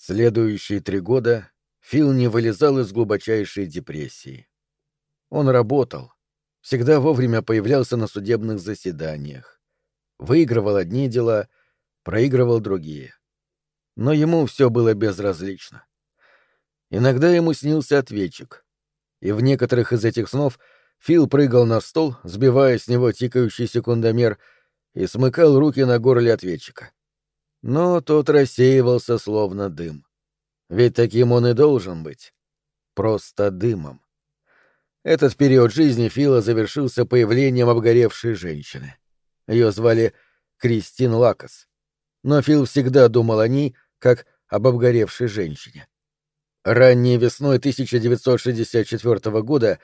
Следующие три года Фил не вылезал из глубочайшей депрессии. Он работал, всегда вовремя появлялся на судебных заседаниях, выигрывал одни дела, проигрывал другие. Но ему все было безразлично. Иногда ему снился ответчик, и в некоторых из этих снов Фил прыгал на стол, сбивая с него тикающий секундомер, и смыкал руки на горле ответчика но тот рассеивался словно дым. Ведь таким он и должен быть. Просто дымом. Этот период жизни Фила завершился появлением обгоревшей женщины. Ее звали Кристин Лакос. Но Фил всегда думал о ней как об обгоревшей женщине. Ранней весной 1964 года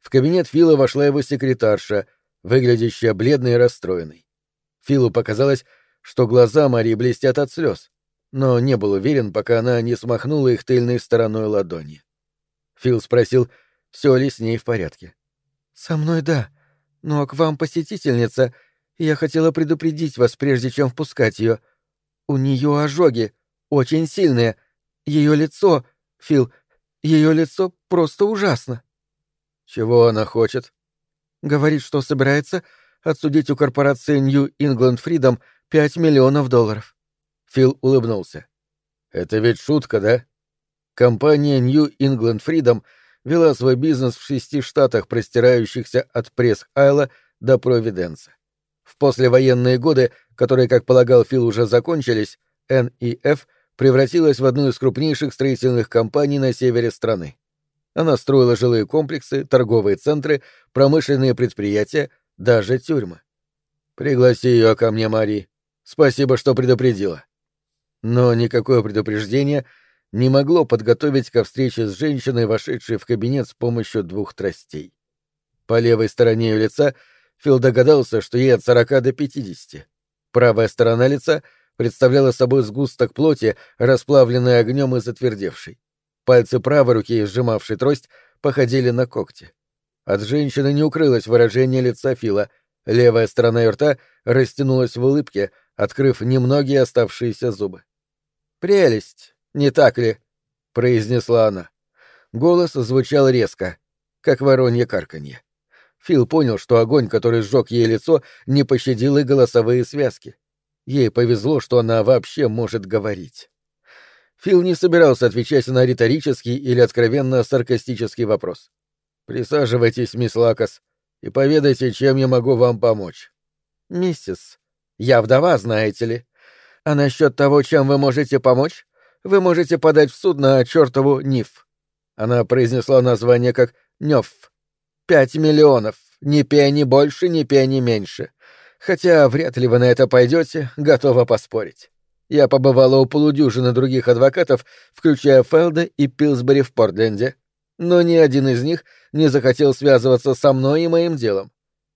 в кабинет Фила вошла его секретарша, выглядящая бледной и расстроенной. Филу показалось, что глаза Марии блестят от слез, но не был уверен, пока она не смахнула их тыльной стороной ладони. Фил спросил, все ли с ней в порядке. «Со мной да, но к вам посетительница, и я хотела предупредить вас, прежде чем впускать ее. У нее ожоги, очень сильные. Ее лицо, Фил, ее лицо просто ужасно». «Чего она хочет?» «Говорит, что собирается отсудить у корпорации New England Freedom Пять миллионов долларов. Фил улыбнулся. Это ведь шутка, да? Компания New England Freedom вела свой бизнес в шести штатах, простирающихся от Пресс-Айла до Провиденса. В послевоенные годы, которые, как полагал Фил, уже закончились, NEF превратилась в одну из крупнейших строительных компаний на севере страны. Она строила жилые комплексы, торговые центры, промышленные предприятия, даже тюрьмы. «Пригласи ее ко мне, Мари», Спасибо, что предупредила. Но никакое предупреждение не могло подготовить ко встрече с женщиной, вошедшей в кабинет с помощью двух тростей. По левой стороне ее лица Фил догадался, что ей от сорока до пятидесяти. Правая сторона лица представляла собой сгусток плоти, расплавленный огнем и затвердевший. Пальцы правой руки, сжимавшей трость, походили на когти. От женщины не укрылось выражение лица Фила. Левая сторона ее рта растянулась в улыбке, открыв немногие оставшиеся зубы. «Прелесть, не так ли?» — произнесла она. Голос звучал резко, как воронье карканье. Фил понял, что огонь, который сжег ей лицо, не пощадил и голосовые связки. Ей повезло, что она вообще может говорить. Фил не собирался отвечать на риторический или откровенно саркастический вопрос. «Присаживайтесь, мисс Лакас, и поведайте, чем я могу вам помочь». «Миссис», я вдова, знаете ли. А насчет того, чем вы можете помочь, вы можете подать в суд на чертову НИФ. Она произнесла название как НЕФ. Пять миллионов. Ни пени больше, ни пени меньше. Хотя вряд ли вы на это пойдете, готова поспорить. Я побывала у полудюжины других адвокатов, включая Фелда и Пилсбери в Портленде. Но ни один из них не захотел связываться со мной и моим делом.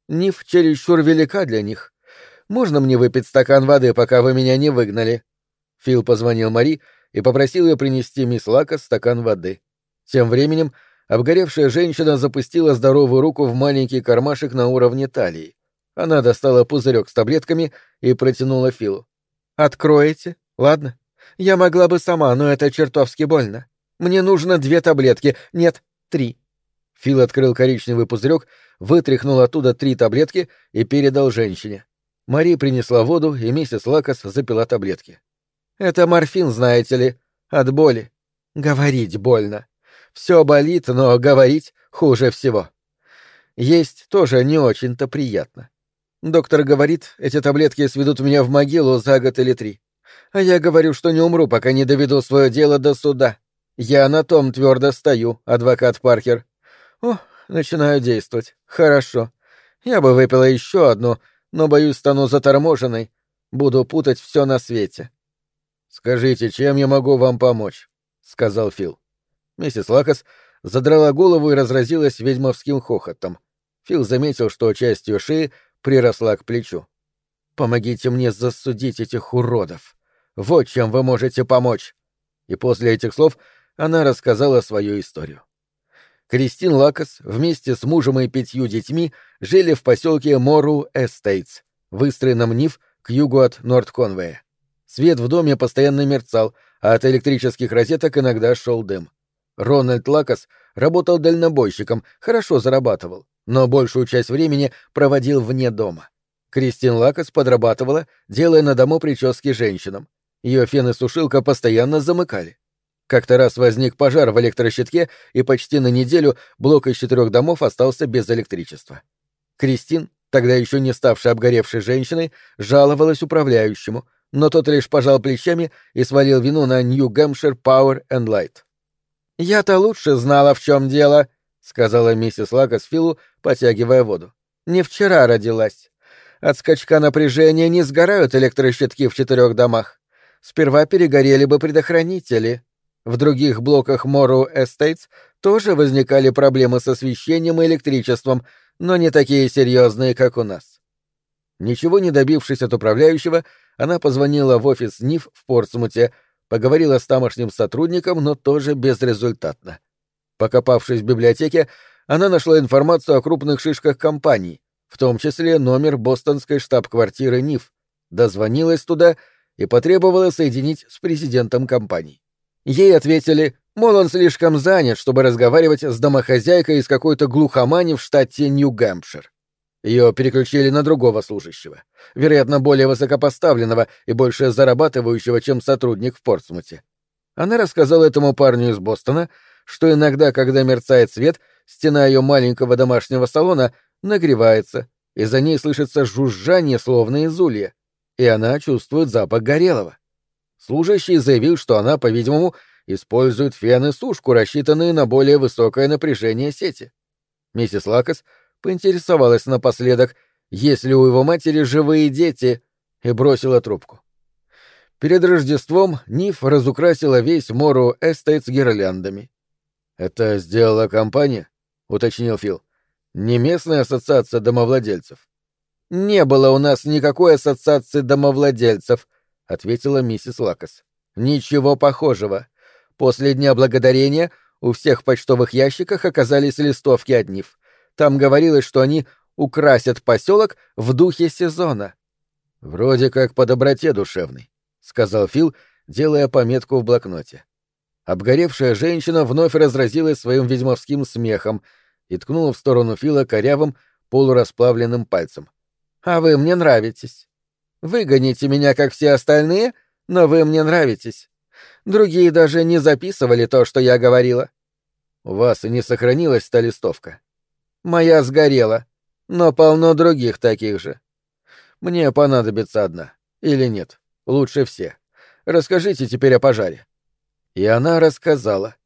Ниф чересчур велика для них. Можно мне выпить стакан воды, пока вы меня не выгнали?» Фил позвонил Мари и попросил ее принести мисс Лака стакан воды. Тем временем обгоревшая женщина запустила здоровую руку в маленький кармашек на уровне талии. Она достала пузырек с таблетками и протянула Филу. «Откроете? Ладно. Я могла бы сама, но это чертовски больно. Мне нужно две таблетки. Нет, три». Фил открыл коричневый пузырек, вытряхнул оттуда три таблетки и передал женщине. Мари принесла воду, и миссис Лакас запила таблетки. «Это морфин, знаете ли, от боли. Говорить больно. Все болит, но говорить хуже всего. Есть тоже не очень-то приятно. Доктор говорит, эти таблетки сведут меня в могилу за год или три. А я говорю, что не умру, пока не доведу свое дело до суда. Я на том твердо стою, адвокат Паркер. О, начинаю действовать. Хорошо. Я бы выпила еще одну, но, боюсь, стану заторможенной. Буду путать все на свете. «Скажите, чем я могу вам помочь?» — сказал Фил. Миссис Лакас задрала голову и разразилась ведьмовским хохотом. Фил заметил, что часть ее шеи приросла к плечу. «Помогите мне засудить этих уродов. Вот чем вы можете помочь!» И после этих слов она рассказала свою историю. Кристин Лакас вместе с мужем и пятью детьми жили в поселке Мору Эстейтс, выстроенном Нив к югу от Норд-Конвея. Свет в доме постоянно мерцал, а от электрических розеток иногда шел дым. Рональд Лакас работал дальнобойщиком, хорошо зарабатывал, но большую часть времени проводил вне дома. Кристин Лакас подрабатывала, делая на дому прически женщинам. Ее фен и сушилка постоянно замыкали. Как-то раз возник пожар в электрощитке, и почти на неделю блок из четырех домов остался без электричества. Кристин, тогда еще не ставшая обгоревшей женщиной, жаловалась управляющему, но тот лишь пожал плечами и свалил вину на New Hampshire Power and Light. «Я-то лучше знала, в чем дело», — сказала миссис Лакас Филу, потягивая воду. «Не вчера родилась. От скачка напряжения не сгорают электрощитки в четырех домах. Сперва перегорели бы предохранители. В других блоках Морроу Эстейтс тоже возникали проблемы с освещением и электричеством, но не такие серьезные, как у нас. Ничего не добившись от управляющего, она позвонила в офис НИФ в Портсмуте, поговорила с тамошним сотрудником, но тоже безрезультатно. Покопавшись в библиотеке, она нашла информацию о крупных шишках компаний, в том числе номер бостонской штаб-квартиры НИФ, дозвонилась туда и потребовала соединить с президентом компании. Ей ответили, мол, он слишком занят, чтобы разговаривать с домохозяйкой из какой-то глухомани в штате Нью-Гэмпшир. Ее переключили на другого служащего, вероятно, более высокопоставленного и больше зарабатывающего, чем сотрудник в Портсмуте. Она рассказала этому парню из Бостона, что иногда, когда мерцает свет, стена ее маленького домашнего салона нагревается, и за ней слышится жужжание, словно из улья, и она чувствует запах горелого. Служащий заявил, что она, по-видимому, использует фен и сушку, рассчитанные на более высокое напряжение сети. Миссис Лакас поинтересовалась напоследок, есть ли у его матери живые дети, и бросила трубку. Перед Рождеством Ниф разукрасила весь Мору Эстейтс гирляндами. «Это сделала компания?» — уточнил Фил. «Не местная ассоциация домовладельцев?» «Не было у нас никакой ассоциации домовладельцев», — ответила миссис Лакас. «Ничего похожего. После Дня Благодарения у всех почтовых ящиках оказались листовки от НИФ. Там говорилось, что они украсят поселок в духе сезона». «Вроде как по доброте душевной», — сказал Фил, делая пометку в блокноте. Обгоревшая женщина вновь разразилась своим ведьмовским смехом и ткнула в сторону Фила корявым, полурасплавленным пальцем. «А вы мне нравитесь. Выгоните меня, как все остальные, но вы мне нравитесь. Другие даже не записывали то, что я говорила. У вас и не сохранилась та листовка. Моя сгорела, но полно других таких же. Мне понадобится одна. Или нет? Лучше все. Расскажите теперь о пожаре. И она рассказала.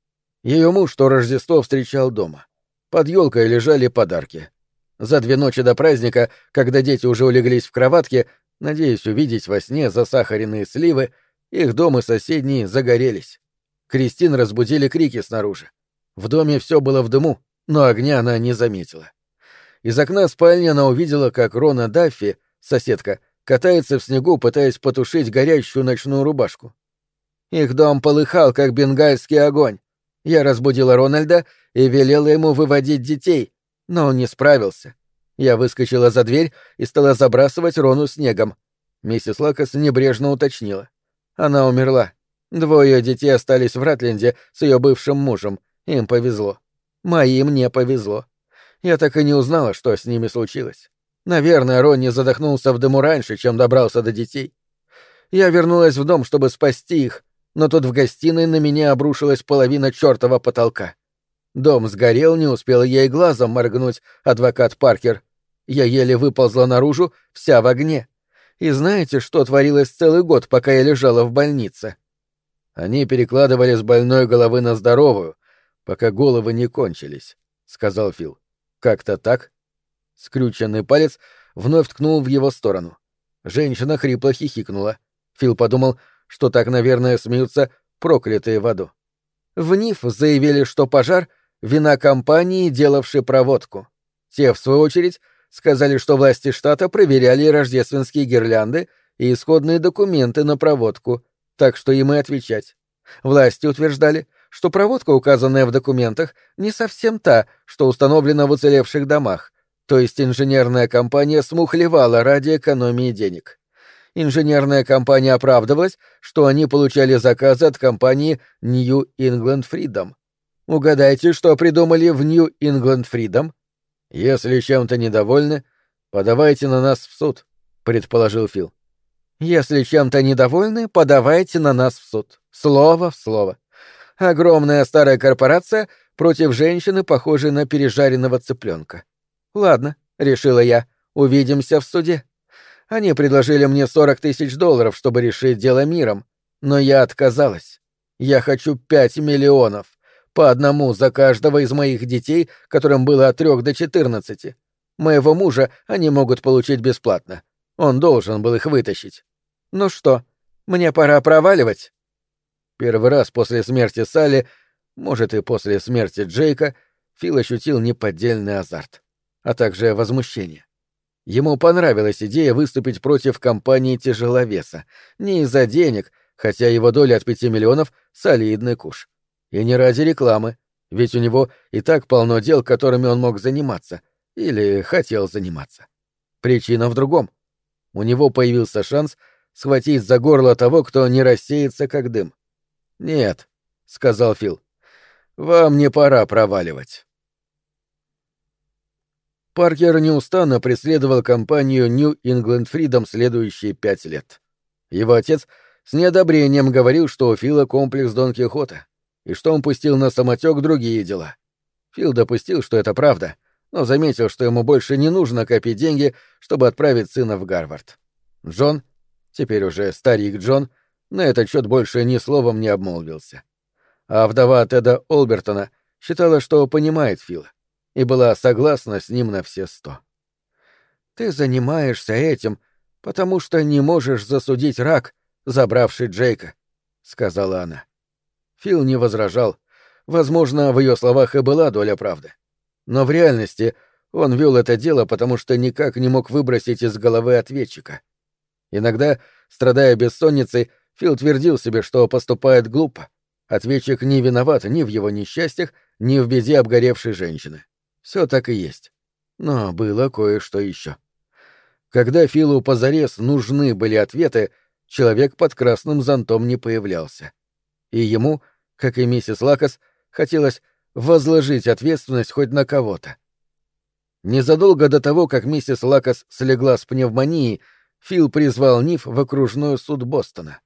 Ее муж то Рождество встречал дома. Под елкой лежали подарки. За две ночи до праздника, когда дети уже улеглись в кроватке, надеясь увидеть во сне засахаренные сливы, их дом и соседние загорелись. Кристин разбудили крики снаружи. В доме все было в дыму, но огня она не заметила. Из окна спальни она увидела, как Рона Даффи, соседка, катается в снегу, пытаясь потушить горящую ночную рубашку. Их дом полыхал, как бенгальский огонь. Я разбудила Рональда и велела ему выводить детей, но он не справился. Я выскочила за дверь и стала забрасывать Рону снегом. Миссис Лакас небрежно уточнила. Она умерла. Двое детей остались в Ратленде с ее бывшим мужем. Им повезло. Моим не повезло. Я так и не узнала, что с ними случилось. Наверное, Ронни задохнулся в дыму раньше, чем добрался до детей. Я вернулась в дом, чтобы спасти их, но тут в гостиной на меня обрушилась половина чертова потолка. Дом сгорел, не успел ей глазом моргнуть, адвокат Паркер. Я еле выползла наружу, вся в огне. И знаете, что творилось целый год, пока я лежала в больнице? Они перекладывали с больной головы на здоровую, пока головы не кончились, — сказал Фил. Как-то так? Скрюченный палец вновь ткнул в его сторону. Женщина хрипло хихикнула. Фил подумал, что так, наверное, смеются проклятые в аду. В НИФ заявили, что пожар — вина компании, делавшей проводку. Те, в свою очередь, сказали, что власти штата проверяли рождественские гирлянды и исходные документы на проводку, так что им и отвечать. Власти утверждали, что проводка, указанная в документах, не совсем та, что установлена в уцелевших домах, то есть инженерная компания смухлевала ради экономии денег. инженерная компания оправдывалась, что они получали заказы от компании New England Freedom. Угадайте, что придумали в New England Freedom? Если чем-то недовольны, подавайте на нас в суд, предположил Фил. Если чем-то недовольны, подавайте на нас в суд. Слово в слово. Огромная старая корпорация против женщины, похожей на пережаренного цыпленка. Ладно, решила я, увидимся в суде. Они предложили мне сорок тысяч долларов, чтобы решить дело миром, но я отказалась. Я хочу пять миллионов, по одному за каждого из моих детей, которым было от трех до четырнадцати. Моего мужа они могут получить бесплатно. Он должен был их вытащить. Ну что, мне пора проваливать? Первый раз после смерти Салли, может и после смерти Джейка, Фил ощутил неподдельный азарт, а также возмущение. Ему понравилась идея выступить против компании тяжеловеса. Не из-за денег, хотя его доля от пяти миллионов — солидный куш. И не ради рекламы, ведь у него и так полно дел, которыми он мог заниматься. Или хотел заниматься. Причина в другом. У него появился шанс схватить за горло того, кто не рассеется, как дым. «Нет», — сказал Фил, — «вам не пора проваливать». Паркер неустанно преследовал компанию New England Freedom следующие пять лет. Его отец с неодобрением говорил, что у Фила комплекс Дон Кихота, и что он пустил на самотек другие дела. Фил допустил, что это правда, но заметил, что ему больше не нужно копить деньги, чтобы отправить сына в Гарвард. Джон, теперь уже старик Джон, на этот счет больше ни словом не обмолвился. А вдова Теда Олбертона считала, что понимает Фила и была согласна с ним на все сто. «Ты занимаешься этим, потому что не можешь засудить рак, забравший Джейка», — сказала она. Фил не возражал. Возможно, в ее словах и была доля правды. Но в реальности он вел это дело, потому что никак не мог выбросить из головы ответчика. Иногда, страдая бессонницей, Фил твердил себе, что поступает глупо. Ответчик не виноват ни в его несчастьях, ни в беде обгоревшей женщины. Все так и есть. Но было кое-что еще. Когда Филу позарез нужны были ответы, человек под красным зонтом не появлялся. И ему, как и миссис Лакас, хотелось возложить ответственность хоть на кого-то. Незадолго до того, как миссис Лакас слегла с пневмонией, Фил призвал Ниф в окружной суд Бостона.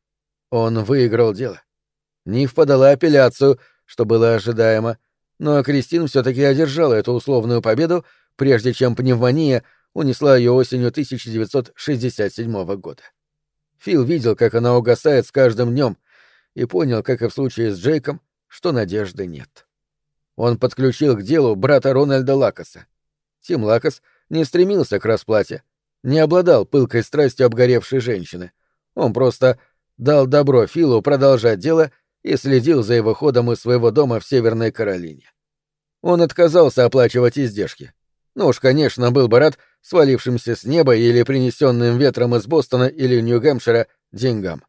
Он выиграл дело. Ниф подала апелляцию, что было ожидаемо, но Кристин все-таки одержала эту условную победу, прежде чем пневмония унесла ее осенью 1967 года. Фил видел, как она угасает с каждым днем, и понял, как и в случае с Джейком, что надежды нет. Он подключил к делу брата Рональда Лакоса. Тим Лакос не стремился к расплате, не обладал пылкой страстью обгоревшей женщины. Он просто дал добро Филу продолжать дело и следил за его ходом из своего дома в Северной Каролине. Он отказался оплачивать издержки. Ну уж, конечно, был бы рад свалившимся с неба или принесенным ветром из Бостона или Нью-Гэмпшира деньгам.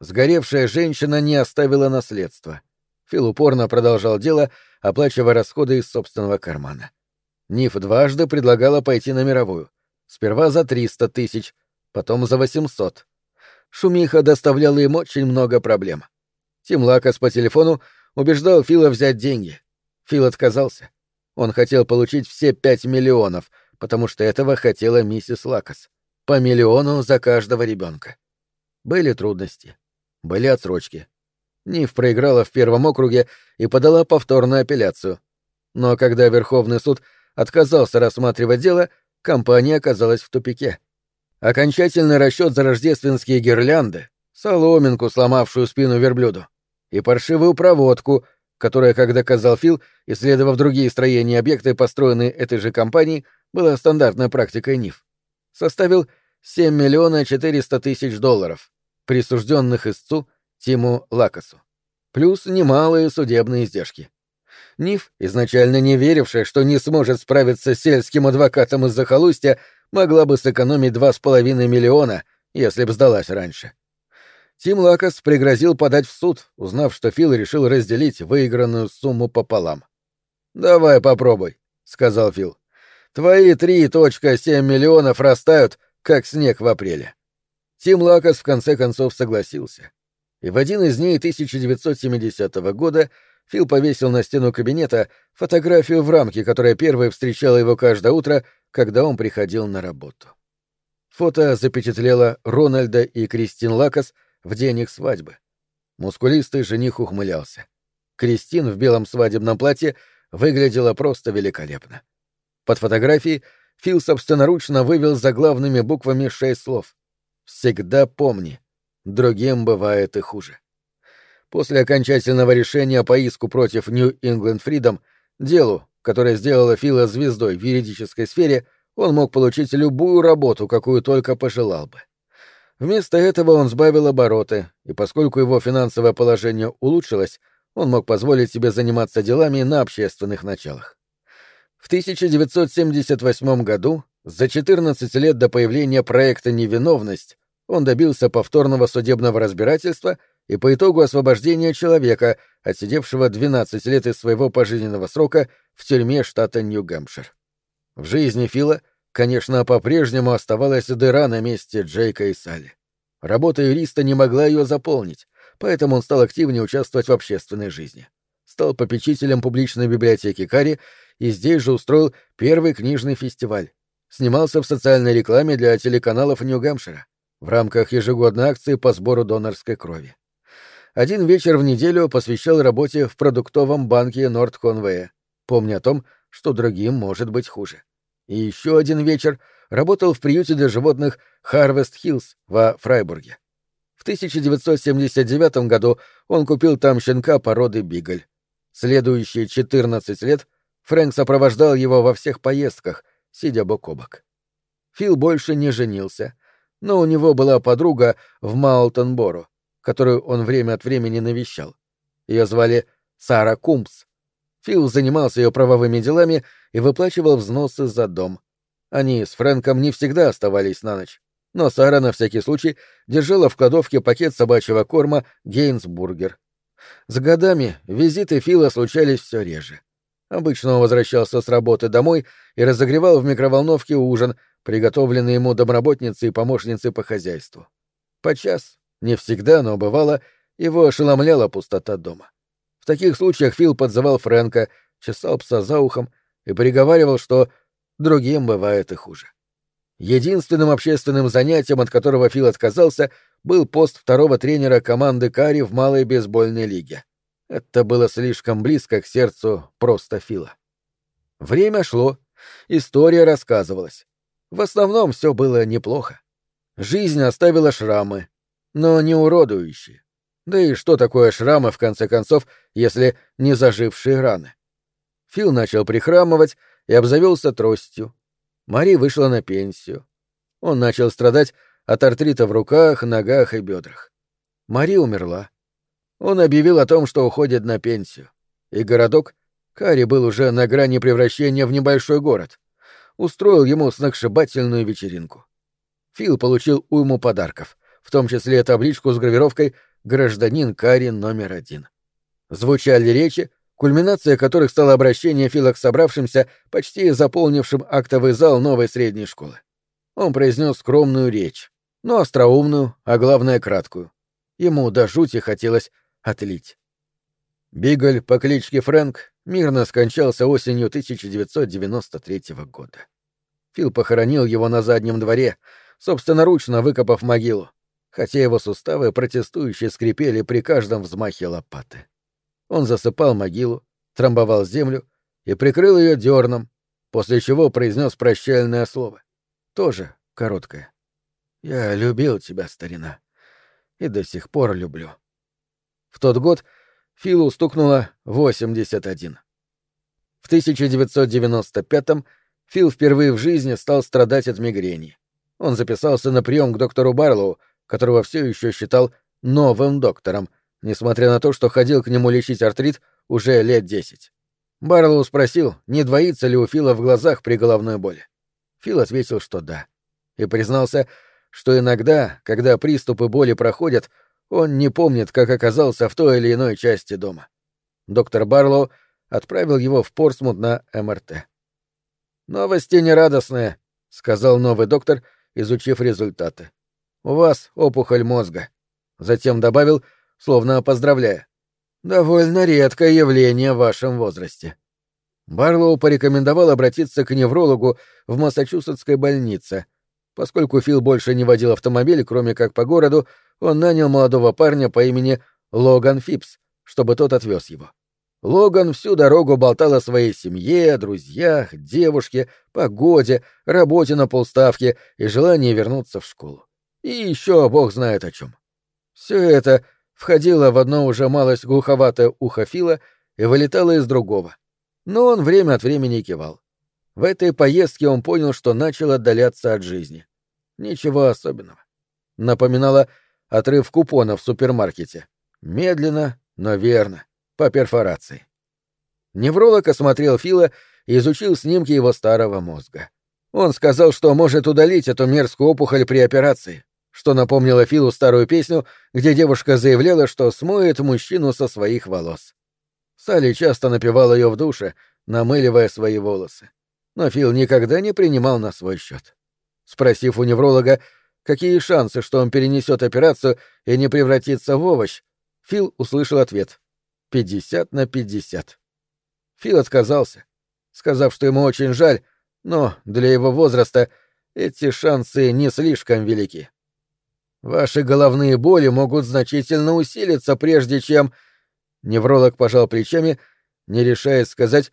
Сгоревшая женщина не оставила наследства. Фил упорно продолжал дело, оплачивая расходы из собственного кармана. Ниф дважды предлагала пойти на мировую. Сперва за 300 тысяч, потом за 800. Шумиха доставляла им очень много проблем. Тим Лакас по телефону убеждал Фила взять деньги. Фил отказался. Он хотел получить все пять миллионов, потому что этого хотела миссис Лакас. По миллиону за каждого ребенка. Были трудности. Были отсрочки. Ниф проиграла в первом округе и подала повторную апелляцию. Но когда Верховный суд отказался рассматривать дело, компания оказалась в тупике. Окончательный расчет за рождественские гирлянды, соломинку, сломавшую спину верблюду, и паршивую проводку, которая, как доказал Фил, исследовав другие строения и объекты, построенные этой же компанией, была стандартной практикой НИФ. Составил 7 миллиона 400 тысяч долларов, присужденных истцу Тиму Лакасу. Плюс немалые судебные издержки. НИФ, изначально не верившая, что не сможет справиться с сельским адвокатом из захолустья, могла бы сэкономить 2,5 миллиона, если б сдалась раньше. Тим Лакас пригрозил подать в суд, узнав, что Фил решил разделить выигранную сумму пополам. «Давай попробуй», — сказал Фил. «Твои 3,7 миллионов растают, как снег в апреле». Тим Лакас в конце концов согласился. И в один из дней 1970 года Фил повесил на стену кабинета фотографию в рамке, которая первой встречала его каждое утро, когда он приходил на работу. Фото запечатлело Рональда и Кристин Лакас в день их свадьбы. Мускулистый жених ухмылялся. Кристин в белом свадебном платье выглядела просто великолепно. Под фотографией Фил собственноручно вывел заглавными буквами шесть слов. «Всегда помни, другим бывает и хуже». После окончательного решения по иску против New England Freedom, делу, которое сделало Фила звездой в юридической сфере, он мог получить любую работу, какую только пожелал бы. Вместо этого он сбавил обороты, и поскольку его финансовое положение улучшилось, он мог позволить себе заниматься делами на общественных началах. В 1978 году, за 14 лет до появления проекта «Невиновность», он добился повторного судебного разбирательства и по итогу освобождения человека, отсидевшего 12 лет из своего пожизненного срока в тюрьме штата Нью-Гэмпшир. В жизни Фила, конечно, по-прежнему оставалась дыра на месте Джейка и Салли. Работа юриста не могла ее заполнить, поэтому он стал активнее участвовать в общественной жизни. Стал попечителем публичной библиотеки Кари и здесь же устроил первый книжный фестиваль. Снимался в социальной рекламе для телеканалов Нью-Гэмпшира в рамках ежегодной акции по сбору донорской крови один вечер в неделю посвящал работе в продуктовом банке Норд Конвея, помня о том, что другим может быть хуже. И еще один вечер работал в приюте для животных Harvest Hills во Фрайбурге. В 1979 году он купил там щенка породы Бигль. Следующие 14 лет Фрэнк сопровождал его во всех поездках, сидя бок о бок. Фил больше не женился, но у него была подруга в Маултон-Боро, которую он время от времени навещал. Ее звали Сара Кумпс. Фил занимался ее правовыми делами и выплачивал взносы за дом. Они с Фрэнком не всегда оставались на ночь, но Сара на всякий случай держала в кладовке пакет собачьего корма Гейнсбургер. С годами визиты Фила случались все реже. Обычно он возвращался с работы домой и разогревал в микроволновке ужин, приготовленный ему домработницей и помощницей по хозяйству. Подчас не всегда, но бывало, его ошеломляла пустота дома. В таких случаях Фил подзывал Фрэнка, чесал пса за ухом и приговаривал, что другим бывает и хуже. Единственным общественным занятием, от которого Фил отказался, был пост второго тренера команды Кари в малой бейсбольной лиге. Это было слишком близко к сердцу просто Фила. Время шло, история рассказывалась. В основном все было неплохо. Жизнь оставила шрамы, но не уродующие. Да и что такое шрамы, в конце концов, если не зажившие раны? Фил начал прихрамывать и обзавелся тростью. Мари вышла на пенсию. Он начал страдать от артрита в руках, ногах и бедрах. Мари умерла. Он объявил о том, что уходит на пенсию. И городок, Кари был уже на грани превращения в небольшой город, устроил ему сногсшибательную вечеринку. Фил получил уйму подарков в том числе табличку с гравировкой «Гражданин Карин номер один». Звучали речи, кульминация которых стала обращение Фила к собравшимся, почти заполнившим актовый зал новой средней школы. Он произнес скромную речь, но остроумную, а главное краткую. Ему до жути хотелось отлить. Бигль по кличке Фрэнк мирно скончался осенью 1993 года. Фил похоронил его на заднем дворе, собственноручно выкопав могилу хотя его суставы протестующие скрипели при каждом взмахе лопаты. Он засыпал могилу, трамбовал землю и прикрыл ее дерном, после чего произнес прощальное слово. Тоже короткое. «Я любил тебя, старина, и до сих пор люблю». В тот год Филу стукнуло 81. В 1995-м Фил впервые в жизни стал страдать от мигрени. Он записался на прием к доктору Барлоу, которого все еще считал новым доктором, несмотря на то, что ходил к нему лечить артрит уже лет десять. Барлоу спросил, не двоится ли у Фила в глазах при головной боли. Фил ответил, что да. И признался, что иногда, когда приступы боли проходят, он не помнит, как оказался в той или иной части дома. Доктор Барлоу отправил его в Портсмут на МРТ. «Новости нерадостные», — сказал новый доктор, изучив результаты. У вас опухоль мозга. Затем добавил, словно поздравляя. Довольно редкое явление в вашем возрасте. Барлоу порекомендовал обратиться к неврологу в Массачусетской больнице. Поскольку Фил больше не водил автомобиль, кроме как по городу, он нанял молодого парня по имени Логан Фипс, чтобы тот отвез его. Логан всю дорогу болтал о своей семье, друзьях, девушке, погоде, работе на полставке и желании вернуться в школу. И еще бог знает о чем. Все это входило в одно уже малость глуховатое ухо Фила и вылетало из другого. Но он время от времени кивал. В этой поездке он понял, что начал отдаляться от жизни. Ничего особенного. Напоминало отрыв купона в супермаркете. Медленно, но верно по перфорации. Невролог осмотрел Фила и изучил снимки его старого мозга. Он сказал, что может удалить эту мерзкую опухоль при операции, что напомнило Филу старую песню, где девушка заявляла, что смоет мужчину со своих волос. Салли часто напевала ее в душе, намыливая свои волосы. Но Фил никогда не принимал на свой счет. Спросив у невролога, какие шансы, что он перенесет операцию и не превратится в овощ, Фил услышал ответ пятьдесят на пятьдесят. Фил отказался, сказав, что ему очень жаль, но для его возраста эти шансы не слишком велики. Ваши головные боли могут значительно усилиться, прежде чем... Невролог пожал плечами, не решая сказать,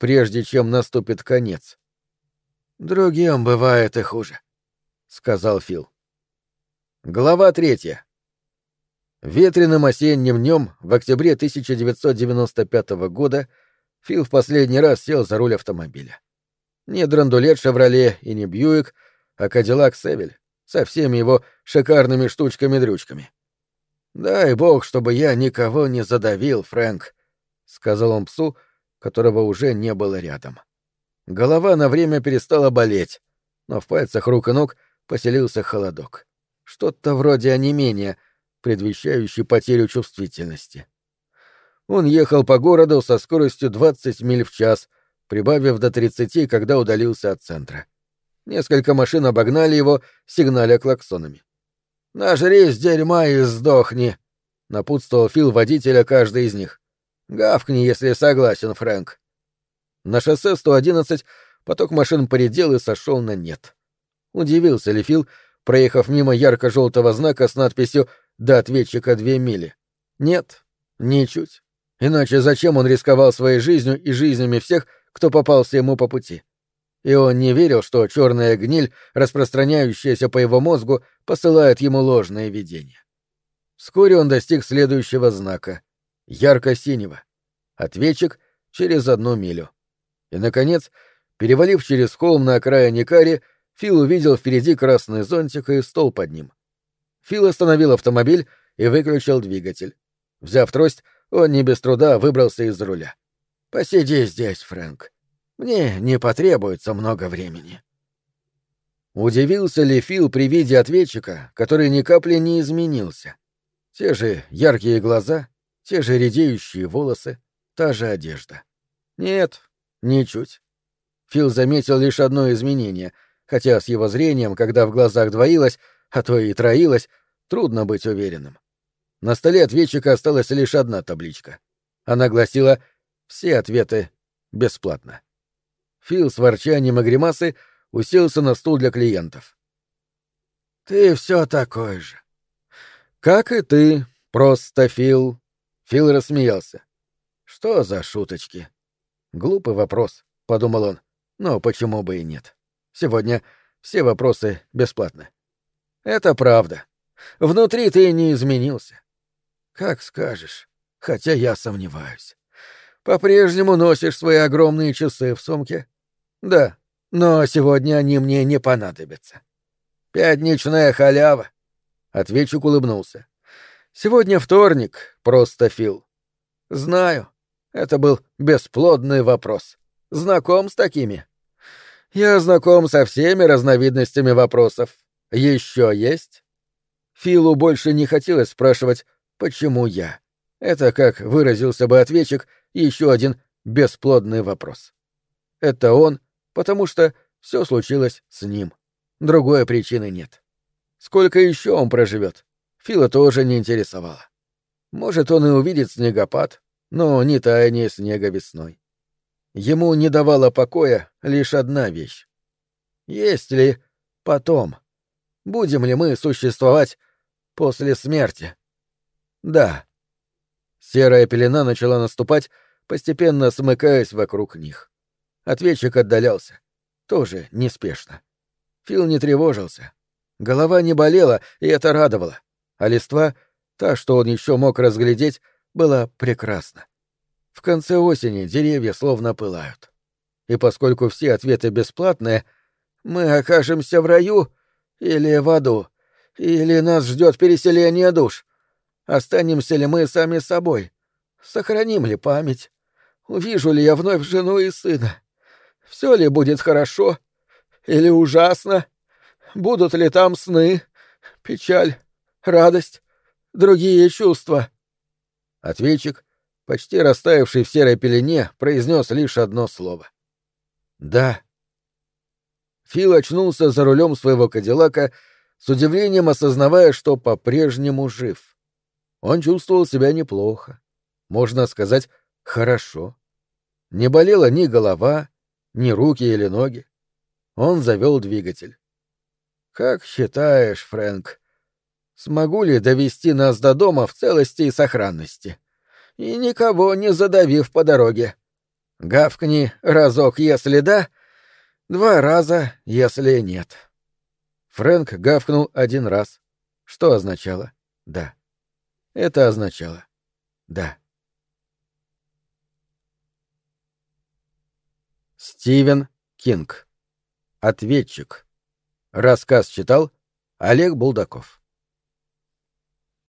прежде чем наступит конец. Другим бывает и хуже, сказал Фил. Глава третья. Ветреным осенним днем в октябре 1995 года Фил в последний раз сел за руль автомобиля. Не драндулет «Шевроле» и не «Бьюик», а «Кадиллак Севель» со всеми его шикарными штучками-дрючками. «Дай бог, чтобы я никого не задавил, Фрэнк», — сказал он псу, которого уже не было рядом. Голова на время перестала болеть, но в пальцах рук и ног поселился холодок. Что-то вроде онемения — предвещающий потерю чувствительности. Он ехал по городу со скоростью 20 миль в час, прибавив до 30, когда удалился от центра. Несколько машин обогнали его, сигналя клаксонами. «Нажрись дерьма и сдохни!» — напутствовал Фил водителя каждый из них. «Гавкни, если согласен, Фрэнк». На шоссе 111 поток машин поредел и сошел на нет. Удивился ли Фил, проехав мимо ярко-желтого знака с надписью до ответчика две мили. Нет, ничуть. Иначе зачем он рисковал своей жизнью и жизнями всех, кто попался ему по пути? И он не верил, что черная гниль, распространяющаяся по его мозгу, посылает ему ложное видение. Вскоре он достиг следующего знака — ярко-синего. Ответчик через одну милю. И, наконец, перевалив через холм на окраине Кари, Фил увидел впереди красный зонтик и стол под ним. Фил остановил автомобиль и выключил двигатель. Взяв трость, он не без труда выбрался из руля. «Посиди здесь, Фрэнк. Мне не потребуется много времени». Удивился ли Фил при виде ответчика, который ни капли не изменился? Те же яркие глаза, те же редеющие волосы, та же одежда. Нет, ничуть. Фил заметил лишь одно изменение, хотя с его зрением, когда в глазах двоилось, а то и троилось, трудно быть уверенным. На столе ответчика осталась лишь одна табличка. Она гласила «Все ответы бесплатно». Фил с ворчанием и гримасы уселся на стул для клиентов. «Ты все такой же». «Как и ты, просто Фил». Фил рассмеялся. «Что за шуточки?» «Глупый вопрос», — подумал он. «Но почему бы и нет? Сегодня все вопросы бесплатны». Это правда. Внутри ты не изменился. Как скажешь, хотя я сомневаюсь. По-прежнему носишь свои огромные часы в сумке? Да, но сегодня они мне не понадобятся. Пятничная халява. Ответчик улыбнулся. Сегодня вторник, просто Фил. Знаю. Это был бесплодный вопрос. Знаком с такими? Я знаком со всеми разновидностями вопросов. Еще есть? Филу больше не хотелось спрашивать, почему я. Это, как выразился бы ответчик, еще один бесплодный вопрос. Это он, потому что все случилось с ним. Другой причины нет. Сколько еще он проживет? Фила тоже не интересовало. Может, он и увидит снегопад, но не таяние снега весной. Ему не давала покоя лишь одна вещь. Есть ли потом? Будем ли мы существовать после смерти? Да. Серая пелена начала наступать, постепенно смыкаясь вокруг них. Ответчик отдалялся. Тоже неспешно. Фил не тревожился. Голова не болела, и это радовало. А листва, та, что он еще мог разглядеть, была прекрасна. В конце осени деревья словно пылают. И поскольку все ответы бесплатные, мы окажемся в раю или в аду, или нас ждет переселение душ. Останемся ли мы сами собой? Сохраним ли память? Увижу ли я вновь жену и сына? Все ли будет хорошо? Или ужасно? Будут ли там сны, печаль, радость, другие чувства? Ответчик, почти растаявший в серой пелене, произнес лишь одно слово. «Да». Фил очнулся за рулем своего кадиллака, с удивлением осознавая, что по-прежнему жив. Он чувствовал себя неплохо. Можно сказать, хорошо. Не болела ни голова, ни руки или ноги. Он завел двигатель. «Как считаешь, Фрэнк, смогу ли довести нас до дома в целости и сохранности? И никого не задавив по дороге. Гавкни разок, если да, два раза, если нет». Фрэнк гавкнул один раз, что означало «да». Это означало «да». Стивен Кинг. Ответчик. Рассказ читал Олег Булдаков.